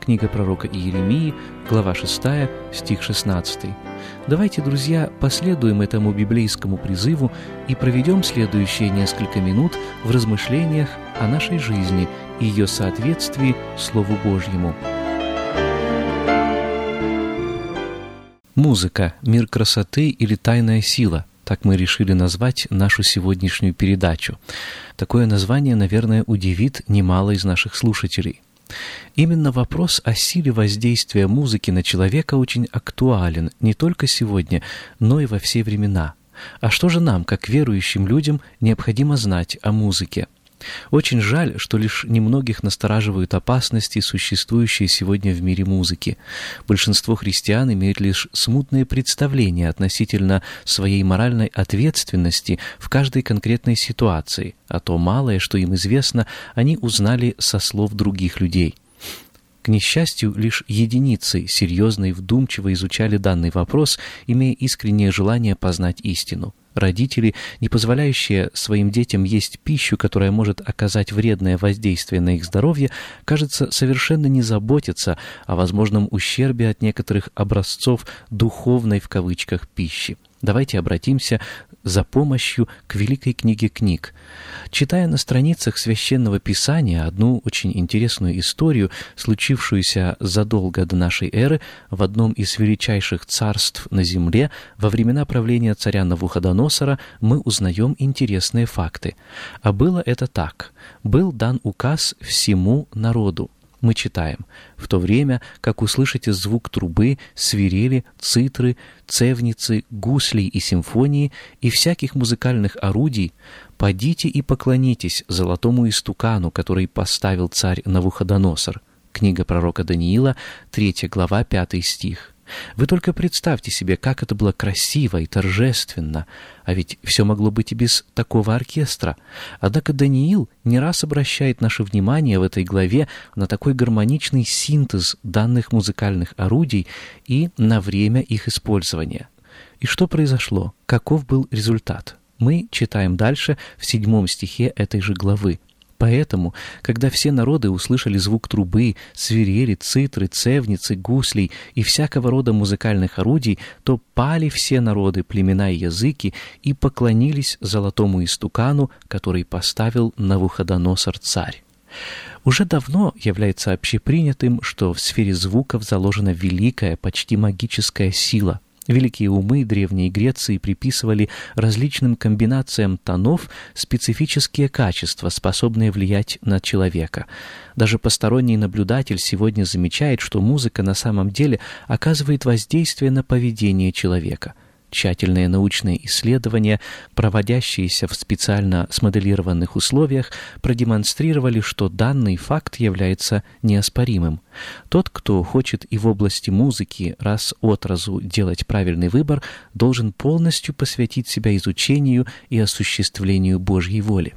Книга пророка Иеремии, глава 6, стих 16. Давайте, друзья, последуем этому библейскому призыву и проведем следующие несколько минут в размышлениях о нашей жизни и ее соответствии Слову Божьему. Музыка, мир красоты или тайная сила – так мы решили назвать нашу сегодняшнюю передачу. Такое название, наверное, удивит немало из наших слушателей – Именно вопрос о силе воздействия музыки на человека очень актуален не только сегодня, но и во все времена. А что же нам, как верующим людям, необходимо знать о музыке? Очень жаль, что лишь немногих настораживают опасности, существующие сегодня в мире музыки. Большинство христиан имеют лишь смутные представления относительно своей моральной ответственности в каждой конкретной ситуации, а то малое, что им известно, они узнали со слов других людей. К несчастью, лишь единицы серьезно и вдумчиво изучали данный вопрос, имея искреннее желание познать истину. Родители, не позволяющие своим детям есть пищу, которая может оказать вредное воздействие на их здоровье, кажется, совершенно не заботятся о возможном ущербе от некоторых образцов «духовной» в кавычках пищи. Давайте обратимся за помощью к Великой книге книг. Читая на страницах Священного Писания одну очень интересную историю, случившуюся задолго до нашей эры в одном из величайших царств на земле, во времена правления царя Навуходоносора, мы узнаем интересные факты. А было это так. Был дан указ всему народу мы читаем «В то время, как услышите звук трубы, свирели, цитры, цевницы, гуслей и симфонии и всяких музыкальных орудий, подите и поклонитесь золотому истукану, который поставил царь Навуходоносор». Книга пророка Даниила, 3 глава, 5 стих. Вы только представьте себе, как это было красиво и торжественно, а ведь все могло быть и без такого оркестра. Однако Даниил не раз обращает наше внимание в этой главе на такой гармоничный синтез данных музыкальных орудий и на время их использования. И что произошло? Каков был результат? Мы читаем дальше в седьмом стихе этой же главы. Поэтому, когда все народы услышали звук трубы, свирели, цитры, цевницы, гуслей и всякого рода музыкальных орудий, то пали все народы, племена и языки и поклонились золотому истукану, который поставил Навуходоносор царь. Уже давно является общепринятым, что в сфере звуков заложена великая, почти магическая сила – Великие умы Древней Греции приписывали различным комбинациям тонов специфические качества, способные влиять на человека. Даже посторонний наблюдатель сегодня замечает, что музыка на самом деле оказывает воздействие на поведение человека – Тщательные научные исследования, проводящиеся в специально смоделированных условиях, продемонстрировали, что данный факт является неоспоримым. Тот, кто хочет и в области музыки раз от разу делать правильный выбор, должен полностью посвятить себя изучению и осуществлению Божьей воли.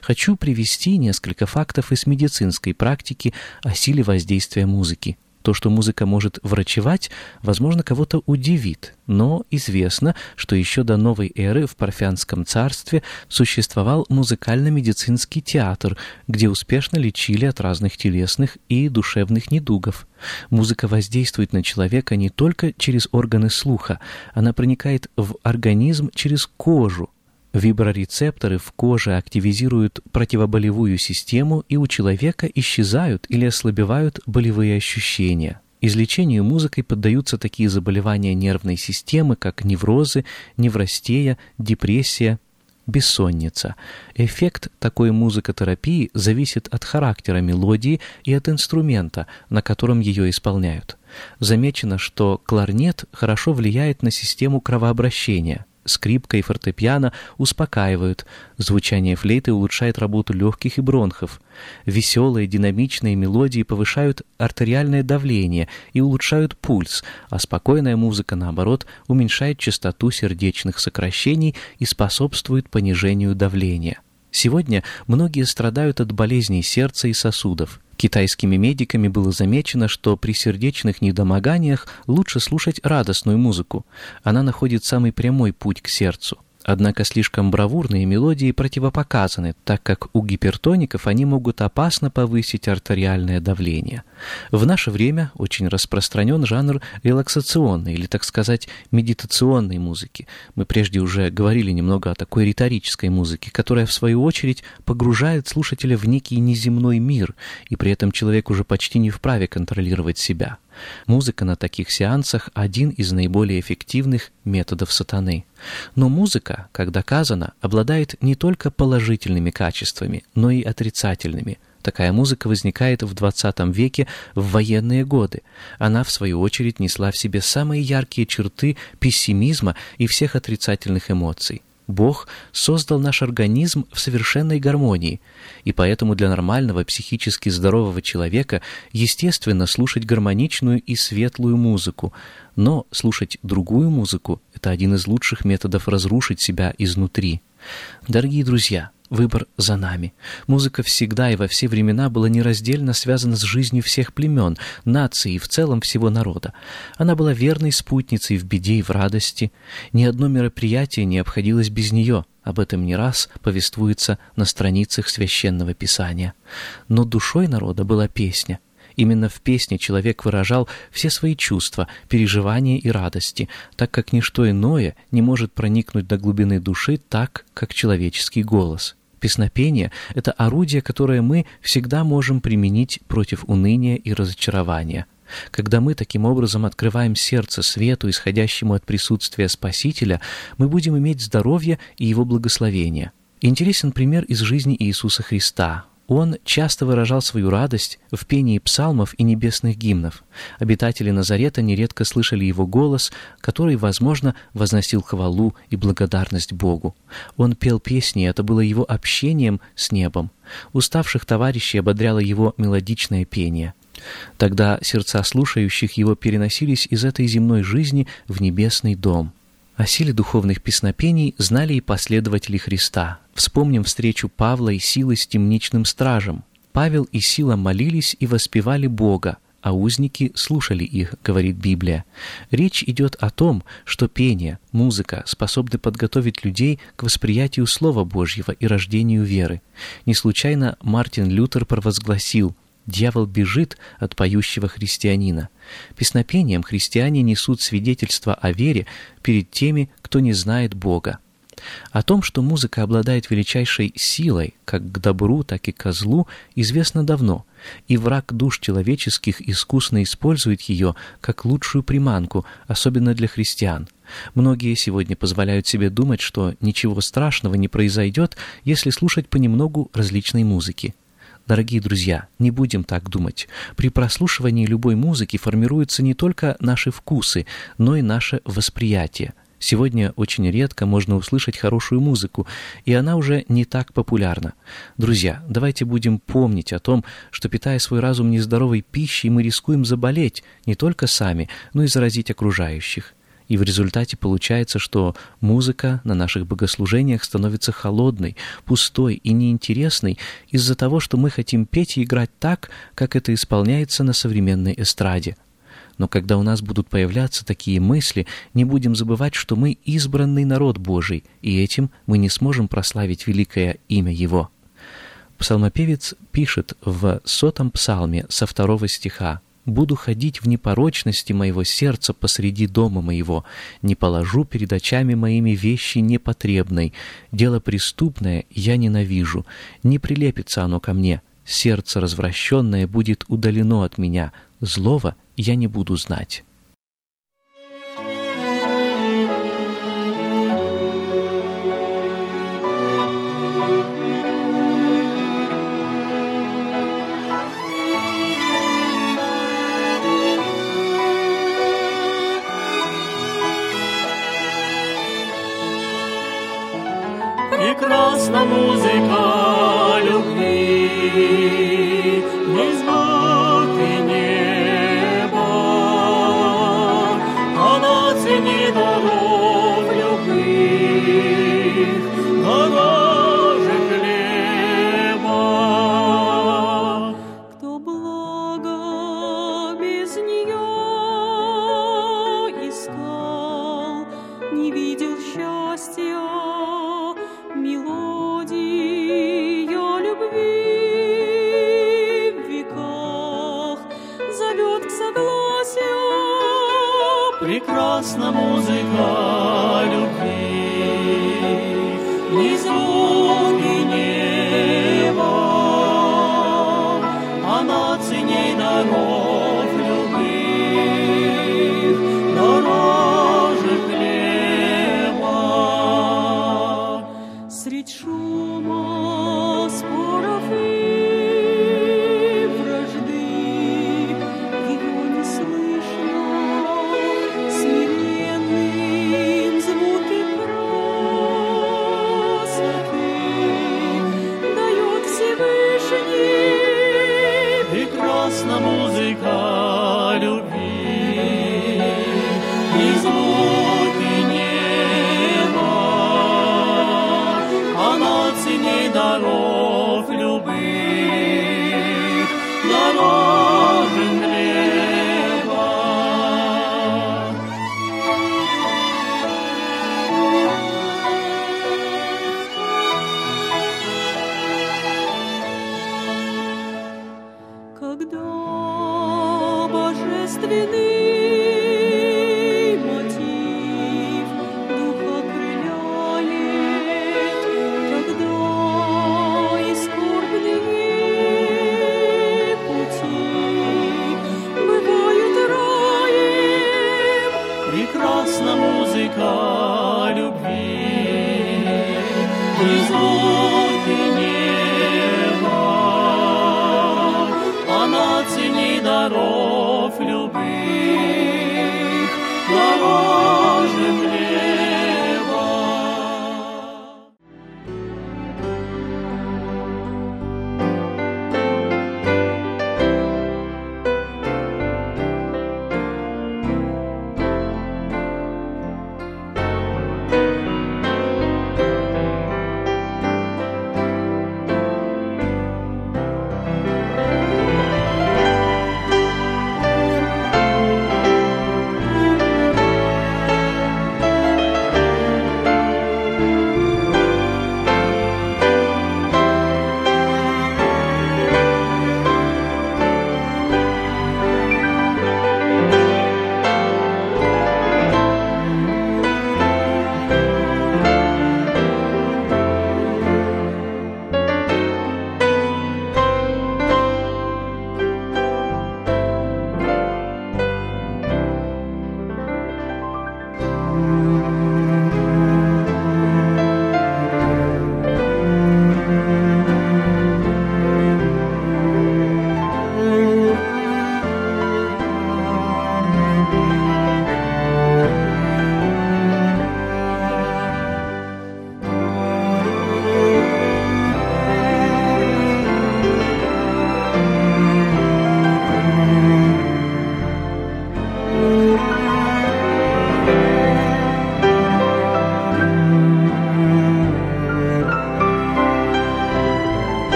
Хочу привести несколько фактов из медицинской практики о силе воздействия музыки. То, что музыка может врачевать, возможно, кого-то удивит, но известно, что еще до новой эры в Парфянском царстве существовал музыкально-медицинский театр, где успешно лечили от разных телесных и душевных недугов. Музыка воздействует на человека не только через органы слуха, она проникает в организм через кожу, Виброрецепторы в коже активизируют противоболевую систему, и у человека исчезают или ослабевают болевые ощущения. Излечению музыкой поддаются такие заболевания нервной системы, как неврозы, неврастея, депрессия, бессонница. Эффект такой музыкотерапии зависит от характера мелодии и от инструмента, на котором ее исполняют. Замечено, что кларнет хорошо влияет на систему кровообращения – скрипка и фортепиано успокаивают, звучание флейты улучшает работу легких и бронхов. Веселые динамичные мелодии повышают артериальное давление и улучшают пульс, а спокойная музыка, наоборот, уменьшает частоту сердечных сокращений и способствует понижению давления. Сегодня многие страдают от болезней сердца и сосудов. Китайскими медиками было замечено, что при сердечных недомоганиях лучше слушать радостную музыку. Она находит самый прямой путь к сердцу. Однако слишком бравурные мелодии противопоказаны, так как у гипертоников они могут опасно повысить артериальное давление. В наше время очень распространен жанр релаксационной или, так сказать, медитационной музыки. Мы прежде уже говорили немного о такой риторической музыке, которая, в свою очередь, погружает слушателя в некий неземной мир, и при этом человек уже почти не вправе контролировать себя. Музыка на таких сеансах – один из наиболее эффективных методов сатаны. Но музыка, как доказано, обладает не только положительными качествами, но и отрицательными – Такая музыка возникает в XX веке в военные годы. Она, в свою очередь, несла в себе самые яркие черты пессимизма и всех отрицательных эмоций. Бог создал наш организм в совершенной гармонии, и поэтому для нормального психически здорового человека естественно слушать гармоничную и светлую музыку, но слушать другую музыку – это один из лучших методов разрушить себя изнутри. Дорогие друзья, Выбор за нами. Музыка всегда и во все времена была нераздельно связана с жизнью всех племен, наций и в целом всего народа. Она была верной спутницей в беде и в радости. Ни одно мероприятие не обходилось без нее. Об этом не раз повествуется на страницах Священного Писания. Но душой народа была песня — Именно в песне человек выражал все свои чувства, переживания и радости, так как ничто иное не может проникнуть до глубины души так, как человеческий голос. Песнопение — это орудие, которое мы всегда можем применить против уныния и разочарования. Когда мы таким образом открываем сердце свету, исходящему от присутствия Спасителя, мы будем иметь здоровье и Его благословение. Интересен пример из жизни Иисуса Христа. Он часто выражал свою радость в пении псалмов и небесных гимнов. Обитатели Назарета нередко слышали его голос, который, возможно, возносил хвалу и благодарность Богу. Он пел песни, это было его общением с небом. Уставших товарищей ободряло его мелодичное пение. Тогда сердца слушающих его переносились из этой земной жизни в небесный дом. О силе духовных песнопений знали и последователи Христа. Вспомним встречу Павла и Силы с темничным стражем. Павел и Сила молились и воспевали Бога, а узники слушали их, говорит Библия. Речь идет о том, что пение, музыка способны подготовить людей к восприятию Слова Божьего и рождению веры. Не случайно Мартин Лютер провозгласил Дьявол бежит от поющего христианина. Песнопением христиане несут свидетельство о вере перед теми, кто не знает Бога. О том, что музыка обладает величайшей силой, как к добру, так и к злу, известно давно, и враг душ человеческих искусно использует ее как лучшую приманку, особенно для христиан. Многие сегодня позволяют себе думать, что ничего страшного не произойдет, если слушать понемногу различной музыки. Дорогие друзья, не будем так думать. При прослушивании любой музыки формируются не только наши вкусы, но и наше восприятие. Сегодня очень редко можно услышать хорошую музыку, и она уже не так популярна. Друзья, давайте будем помнить о том, что питая свой разум нездоровой пищей, мы рискуем заболеть не только сами, но и заразить окружающих. И в результате получается, что музыка на наших богослужениях становится холодной, пустой и неинтересной из-за того, что мы хотим петь и играть так, как это исполняется на современной эстраде. Но когда у нас будут появляться такие мысли, не будем забывать, что мы избранный народ Божий, и этим мы не сможем прославить великое имя Его. Псалмопевец пишет в сотом псалме со второго стиха буду ходить в непорочности моего сердца посреди дома моего, не положу перед очами моими вещи непотребной, дело преступное я ненавижу, не прилепится оно ко мне, сердце развращенное будет удалено от меня, злого я не буду знать». Музыка любви, Прекрасна музыка любви, и звуки